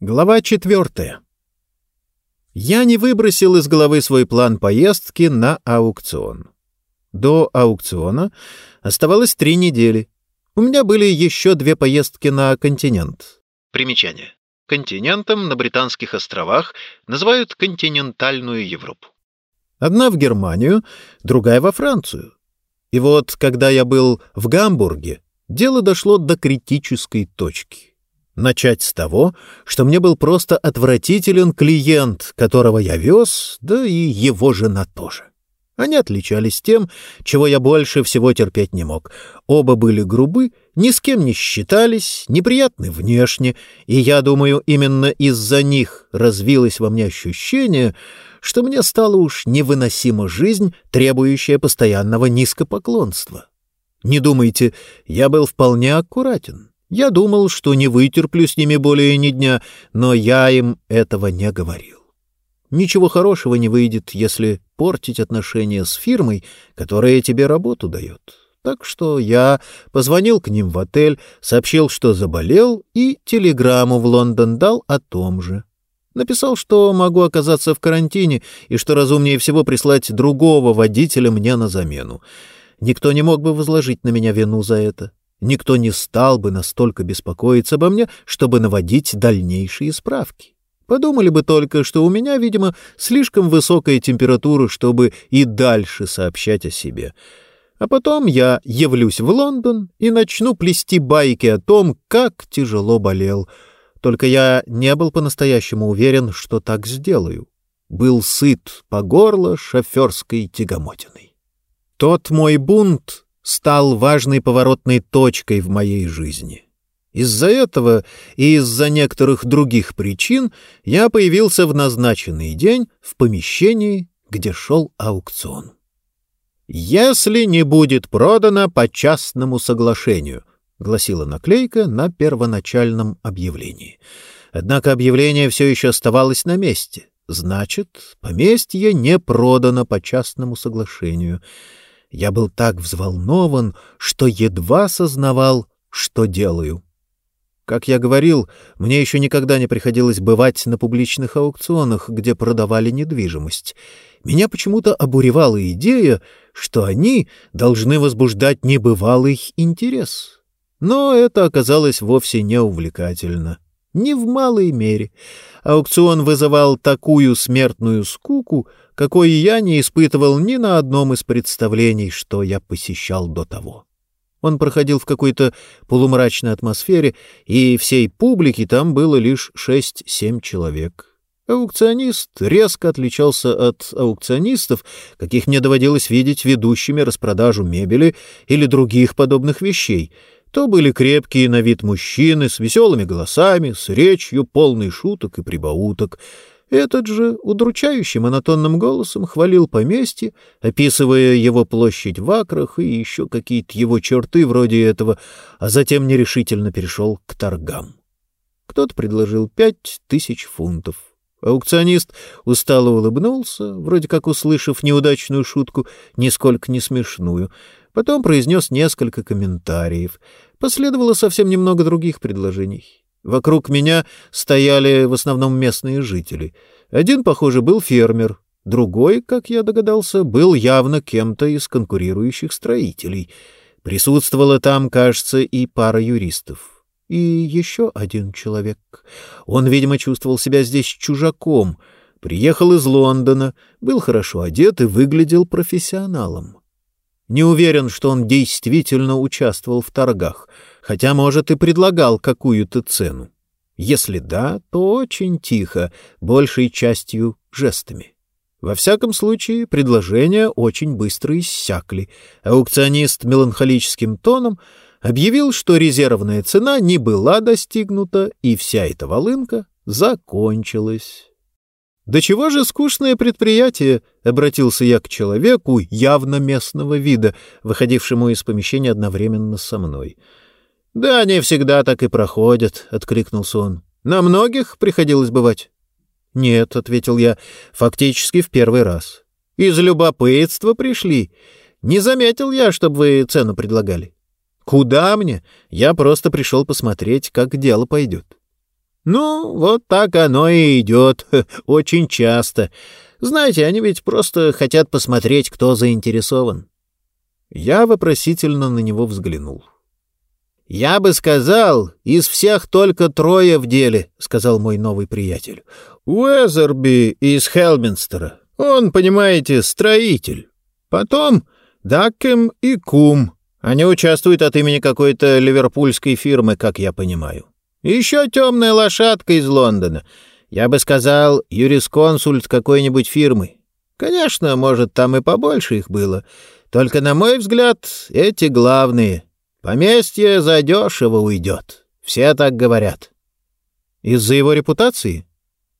Глава четвертая. Я не выбросил из головы свой план поездки на аукцион. До аукциона оставалось три недели. У меня были еще две поездки на континент. Примечание. Континентом на Британских островах называют континентальную Европу. Одна в Германию, другая во Францию. И вот, когда я был в Гамбурге, дело дошло до критической точки — Начать с того, что мне был просто отвратителен клиент, которого я вез, да и его жена тоже. Они отличались тем, чего я больше всего терпеть не мог. Оба были грубы, ни с кем не считались, неприятны внешне, и я думаю, именно из-за них развилось во мне ощущение, что мне стала уж невыносима жизнь, требующая постоянного низкопоклонства. Не думайте, я был вполне аккуратен. Я думал, что не вытерплю с ними более ни дня, но я им этого не говорил. Ничего хорошего не выйдет, если портить отношения с фирмой, которая тебе работу дает. Так что я позвонил к ним в отель, сообщил, что заболел, и телеграмму в Лондон дал о том же. Написал, что могу оказаться в карантине и что разумнее всего прислать другого водителя мне на замену. Никто не мог бы возложить на меня вину за это. Никто не стал бы настолько беспокоиться обо мне, чтобы наводить дальнейшие справки. Подумали бы только, что у меня, видимо, слишком высокая температура, чтобы и дальше сообщать о себе. А потом я явлюсь в Лондон и начну плести байки о том, как тяжело болел. Только я не был по-настоящему уверен, что так сделаю. Был сыт по горло шоферской тягомотиной. Тот мой бунт стал важной поворотной точкой в моей жизни. Из-за этого и из-за некоторых других причин я появился в назначенный день в помещении, где шел аукцион. «Если не будет продано по частному соглашению», — гласила наклейка на первоначальном объявлении. Однако объявление все еще оставалось на месте. Значит, поместье не продано по частному соглашению — я был так взволнован, что едва сознавал, что делаю. Как я говорил, мне еще никогда не приходилось бывать на публичных аукционах, где продавали недвижимость. Меня почему-то обуревала идея, что они должны возбуждать небывалый интерес. Но это оказалось вовсе не увлекательно. Не в малой мере. Аукцион вызывал такую смертную скуку, какой я не испытывал ни на одном из представлений, что я посещал до того. Он проходил в какой-то полумрачной атмосфере, и всей публики там было лишь шесть-семь человек. Аукционист резко отличался от аукционистов, каких мне доводилось видеть ведущими распродажу мебели или других подобных вещей. То были крепкие на вид мужчины с веселыми голосами, с речью, полной шуток и прибауток — этот же удручающим монотонным голосом хвалил поместье, описывая его площадь в акрах и еще какие-то его черты вроде этого, а затем нерешительно перешел к торгам. Кто-то предложил пять тысяч фунтов. Аукционист устало улыбнулся, вроде как услышав неудачную шутку, нисколько не смешную. Потом произнес несколько комментариев. Последовало совсем немного других предложений. Вокруг меня стояли в основном местные жители. Один, похоже, был фермер, другой, как я догадался, был явно кем-то из конкурирующих строителей. Присутствовала там, кажется, и пара юристов. И еще один человек. Он, видимо, чувствовал себя здесь чужаком. Приехал из Лондона, был хорошо одет и выглядел профессионалом. Не уверен, что он действительно участвовал в торгах — хотя, может, и предлагал какую-то цену. Если да, то очень тихо, большей частью жестами. Во всяком случае, предложения очень быстро иссякли. Аукционист меланхолическим тоном объявил, что резервная цена не была достигнута, и вся эта волынка закончилась. «Да чего же скучное предприятие?» — обратился я к человеку явно местного вида, выходившему из помещения одновременно со мной — «Да они всегда так и проходят», — откликнулся он. «На многих приходилось бывать?» «Нет», — ответил я, — «фактически в первый раз». «Из любопытства пришли. Не заметил я, чтобы вы цену предлагали». «Куда мне? Я просто пришел посмотреть, как дело пойдет». Ну, вот так оно и идет. Очень часто. Знаете, они ведь просто хотят посмотреть, кто заинтересован. Я вопросительно на него взглянул. «Я бы сказал, из всех только трое в деле», — сказал мой новый приятель. «Уэзерби из Хелминстера. Он, понимаете, строитель. Потом Даккем и Кум. Они участвуют от имени какой-то ливерпульской фирмы, как я понимаю. Еще темная лошадка из Лондона. Я бы сказал, юрисконсульт какой-нибудь фирмы. Конечно, может, там и побольше их было. Только, на мой взгляд, эти главные. Поместье задешево уйдет. Все так говорят. Из-за его репутации?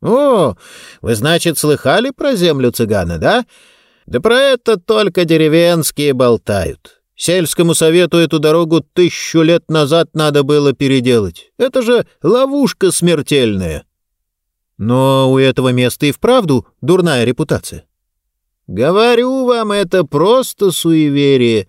О, вы, значит, слыхали про землю цыгана, да? Да про это только деревенские болтают. Сельскому совету эту дорогу тысячу лет назад надо было переделать. Это же ловушка смертельная. Но у этого места и вправду дурная репутация. Говорю вам, это просто суеверие.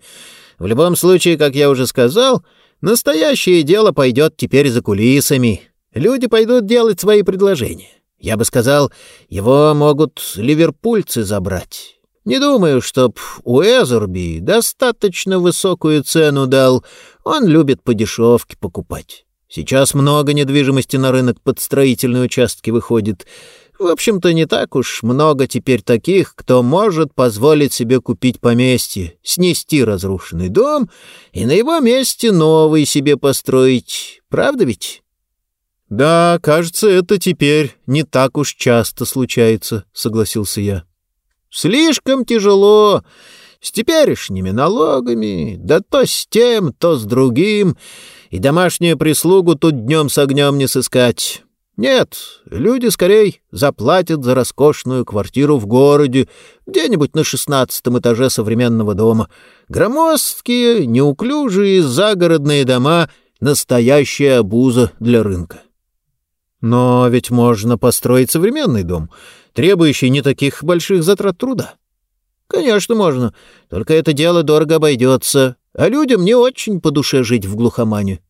В любом случае, как я уже сказал, настоящее дело пойдет теперь за кулисами. Люди пойдут делать свои предложения. Я бы сказал, его могут ливерпульцы забрать. Не думаю, чтоб Уэзерби достаточно высокую цену дал. Он любит по дешевке покупать. Сейчас много недвижимости на рынок под строительные участки выходит. В общем-то, не так уж много теперь таких, кто может позволить себе купить поместье, снести разрушенный дом и на его месте новый себе построить. Правда ведь? «Да, кажется, это теперь не так уж часто случается», — согласился я. Слишком тяжело. С теперешними налогами, да то с тем, то с другим, и домашнюю прислугу тут днем с огнем не сыскать. Нет, люди скорее заплатят за роскошную квартиру в городе, где-нибудь на шестнадцатом этаже современного дома. Громоздкие, неуклюжие загородные дома — настоящая обуза для рынка. Но ведь можно построить современный дом — требующий не таких больших затрат труда. Конечно, можно, только это дело дорого обойдется, а людям не очень по душе жить в глухомане.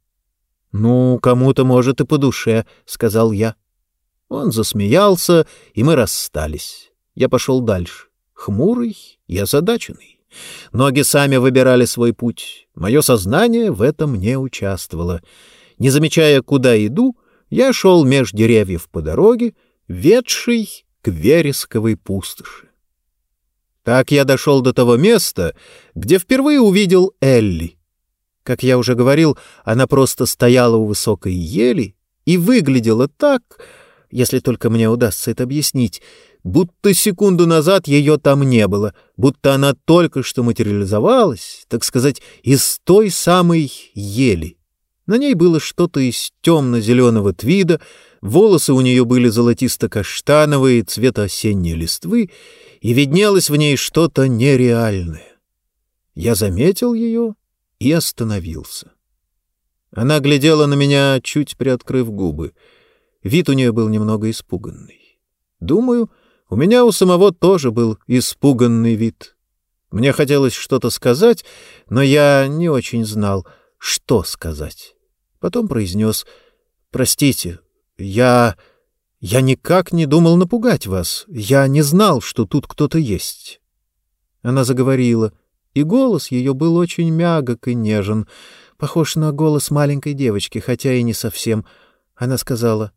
Ну, кому-то, может, и по душе, сказал я. Он засмеялся, и мы расстались. Я пошел дальше, хмурый и озадаченный. Ноги сами выбирали свой путь. Мое сознание в этом не участвовало. Не замечая, куда иду, я шел меж деревьев по дороге, ведший к вересковой пустоши. Так я дошел до того места, где впервые увидел Элли. Как я уже говорил, она просто стояла у высокой ели и выглядела так, если только мне удастся это объяснить, будто секунду назад ее там не было, будто она только что материализовалась, так сказать, из той самой ели. На ней было что-то из темно-зеленого твида, волосы у нее были золотисто-каштановые, цвета осенней листвы, и виднелось в ней что-то нереальное. Я заметил ее и остановился. Она глядела на меня, чуть приоткрыв губы. Вид у нее был немного испуганный. Думаю, у меня у самого тоже был испуганный вид. Мне хотелось что-то сказать, но я не очень знал, что сказать. Потом произнес «Простите, я... я никак не думал напугать вас. Я не знал, что тут кто-то есть». Она заговорила, и голос ее был очень мягок и нежен, похож на голос маленькой девочки, хотя и не совсем. Она сказала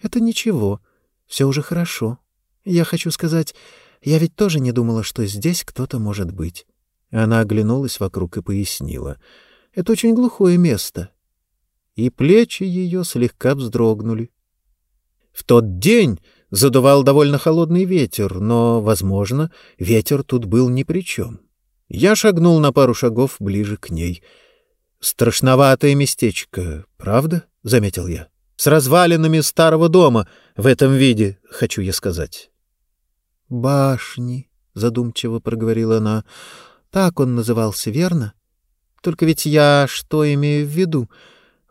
«Это ничего, все уже хорошо. Я хочу сказать, я ведь тоже не думала, что здесь кто-то может быть». Она оглянулась вокруг и пояснила. «Это очень глухое место и плечи ее слегка вздрогнули. В тот день задувал довольно холодный ветер, но, возможно, ветер тут был ни при чем. Я шагнул на пару шагов ближе к ней. «Страшноватое местечко, правда?» — заметил я. «С развалинами старого дома в этом виде, хочу я сказать». «Башни», — задумчиво проговорила она. «Так он назывался, верно? Только ведь я что имею в виду?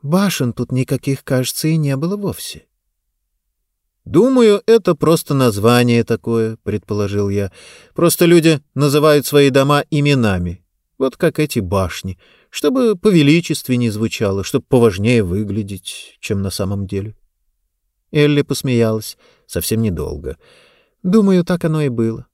Башен тут никаких, кажется, и не было вовсе. «Думаю, это просто название такое», — предположил я. «Просто люди называют свои дома именами, вот как эти башни, чтобы повеличественнее звучало, чтобы поважнее выглядеть, чем на самом деле». Элли посмеялась. Совсем недолго. «Думаю, так оно и было».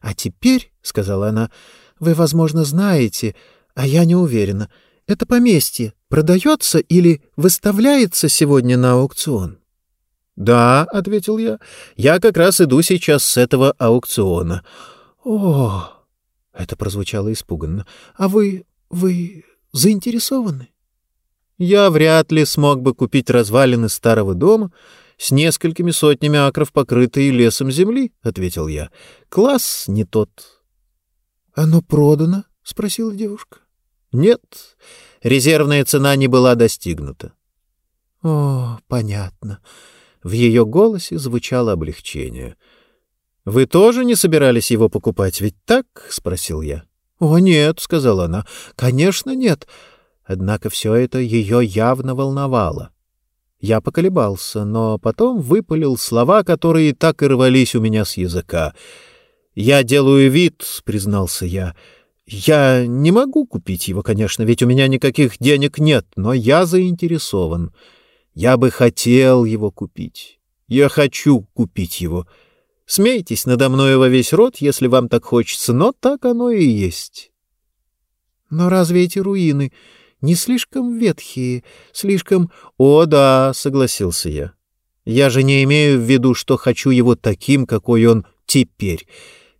«А теперь, — сказала она, — вы, возможно, знаете, а я не уверена, это поместье продается или выставляется сегодня на аукцион?» «Да», — ответил я, — «я как раз иду сейчас с этого аукциона». «О!» — это прозвучало испуганно. «А вы... вы заинтересованы?» Я вряд ли смог бы купить развалины старого дома с несколькими сотнями акров, покрытые лесом земли, — ответил я. — Класс не тот. — Оно продано? — спросила девушка. — Нет, резервная цена не была достигнута. — О, понятно. В ее голосе звучало облегчение. — Вы тоже не собирались его покупать, ведь так? — спросил я. — О, нет, — сказала она. — Конечно, нет. Однако все это ее явно волновало. Я поколебался, но потом выпалил слова, которые так и рвались у меня с языка. «Я делаю вид», — признался я. «Я не могу купить его, конечно, ведь у меня никаких денег нет, но я заинтересован. Я бы хотел его купить. Я хочу купить его. Смейтесь надо мною во весь рот, если вам так хочется, но так оно и есть». «Но разве эти руины не слишком ветхие, слишком... О, да, согласился я. Я же не имею в виду, что хочу его таким, какой он теперь.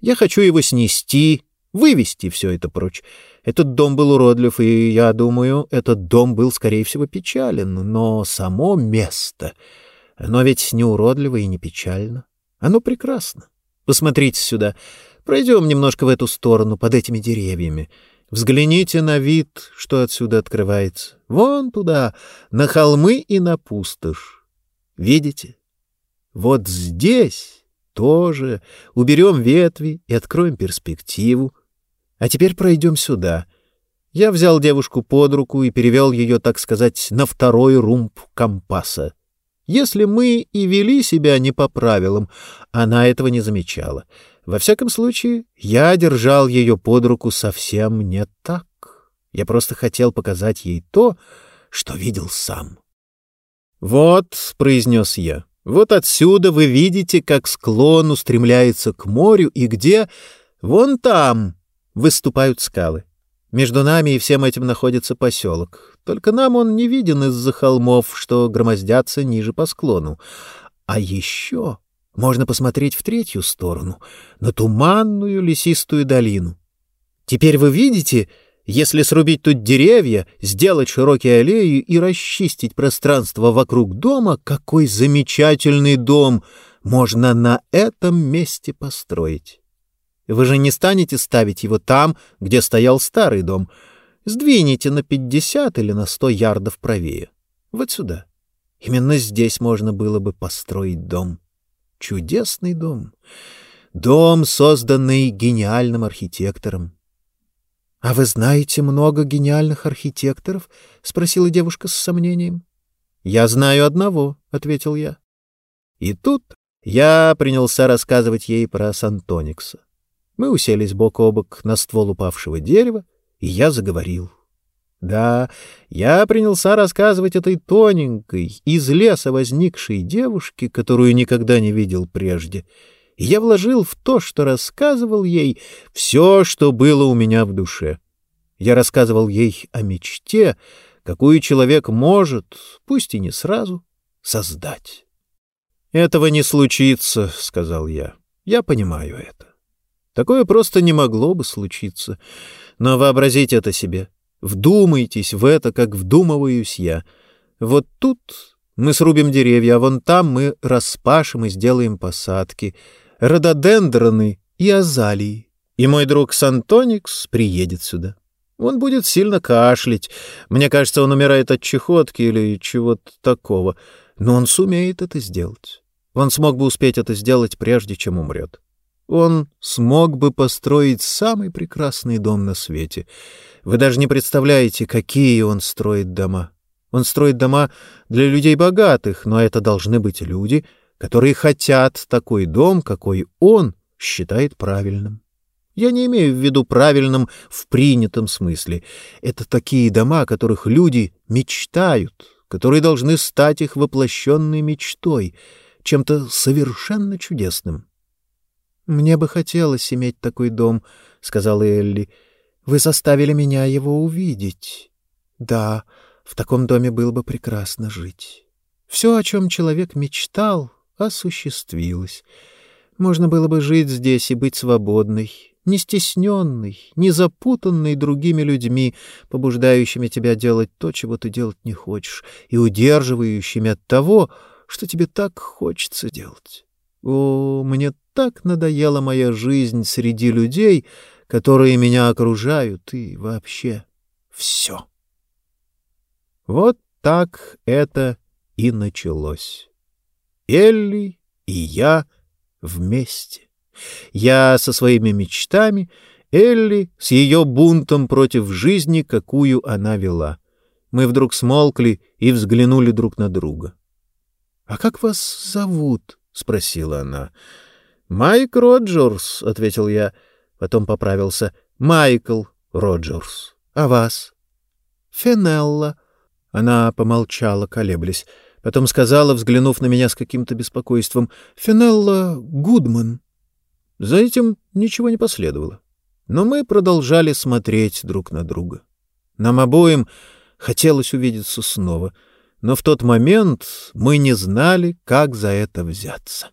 Я хочу его снести, вывести все это прочь. Этот дом был уродлив, и, я думаю, этот дом был, скорее всего, печален, но само место... Оно ведь не уродливо и не печально. Оно прекрасно. Посмотрите сюда. Пройдем немножко в эту сторону, под этими деревьями. Взгляните на вид, что отсюда открывается. Вон туда, на холмы и на пустошь. Видите? Вот здесь тоже уберем ветви и откроем перспективу. А теперь пройдем сюда. Я взял девушку под руку и перевел ее, так сказать, на второй румб компаса. Если мы и вели себя не по правилам, она этого не замечала. Во всяком случае, я держал ее под руку совсем не так. Я просто хотел показать ей то, что видел сам. «Вот», — произнес я, — «вот отсюда вы видите, как склон устремляется к морю и где, вон там, выступают скалы. Между нами и всем этим находится поселок. Только нам он не виден из-за холмов, что громоздятся ниже по склону. А еще можно посмотреть в третью сторону, на туманную лесистую долину. Теперь вы видите, если срубить тут деревья, сделать широкие аллеи и расчистить пространство вокруг дома, какой замечательный дом можно на этом месте построить. Вы же не станете ставить его там, где стоял старый дом. Сдвинете на пятьдесят или на сто ярдов правее. Вот сюда. Именно здесь можно было бы построить дом. Чудесный дом. Дом, созданный гениальным архитектором. — А вы знаете много гениальных архитекторов? — спросила девушка с сомнением. — Я знаю одного, — ответил я. И тут я принялся рассказывать ей про Сантоникса. Мы уселись бок о бок на ствол упавшего дерева, и я заговорил. Да, я принялся рассказывать этой тоненькой, из леса возникшей девушке, которую никогда не видел прежде, и я вложил в то, что рассказывал ей, все, что было у меня в душе. Я рассказывал ей о мечте, какую человек может, пусть и не сразу, создать. «Этого не случится», — сказал я. «Я понимаю это. Такое просто не могло бы случиться. Но вообразите это себе. Вдумайтесь в это, как вдумываюсь я. Вот тут мы срубим деревья, а вон там мы распашем и сделаем посадки, рододендроны и азалии. И мой друг Сантоникс приедет сюда. Он будет сильно кашлять. Мне кажется, он умирает от чехотки или чего-то такого. Но он сумеет это сделать. Он смог бы успеть это сделать, прежде чем умрет. Он смог бы построить самый прекрасный дом на свете. Вы даже не представляете, какие он строит дома. Он строит дома для людей богатых, но это должны быть люди, которые хотят такой дом, какой он считает правильным. Я не имею в виду правильным в принятом смысле. Это такие дома, о которых люди мечтают, которые должны стать их воплощенной мечтой, чем-то совершенно чудесным. «Мне бы хотелось иметь такой дом», — сказала Элли. «Вы заставили меня его увидеть. Да, в таком доме было бы прекрасно жить. Все, о чем человек мечтал, осуществилось. Можно было бы жить здесь и быть свободной, не стесненной, не запутанной другими людьми, побуждающими тебя делать то, чего ты делать не хочешь, и удерживающими от того, что тебе так хочется делать. О, мне так надоела моя жизнь среди людей, которые меня окружают, и вообще все. Вот так это и началось. Элли и я вместе. Я со своими мечтами, Элли с ее бунтом против жизни, какую она вела. Мы вдруг смолкли и взглянули друг на друга. — А как вас зовут? — спросила она. — Майк Роджерс, — ответил я. Потом поправился. — Майкл Роджерс. А вас? — Фенелла. Она помолчала, колеблясь. Потом сказала, взглянув на меня с каким-то беспокойством, «Финелла Гудман». За этим ничего не последовало. Но мы продолжали смотреть друг на друга. Нам обоим хотелось увидеться снова, но в тот момент мы не знали, как за это взяться.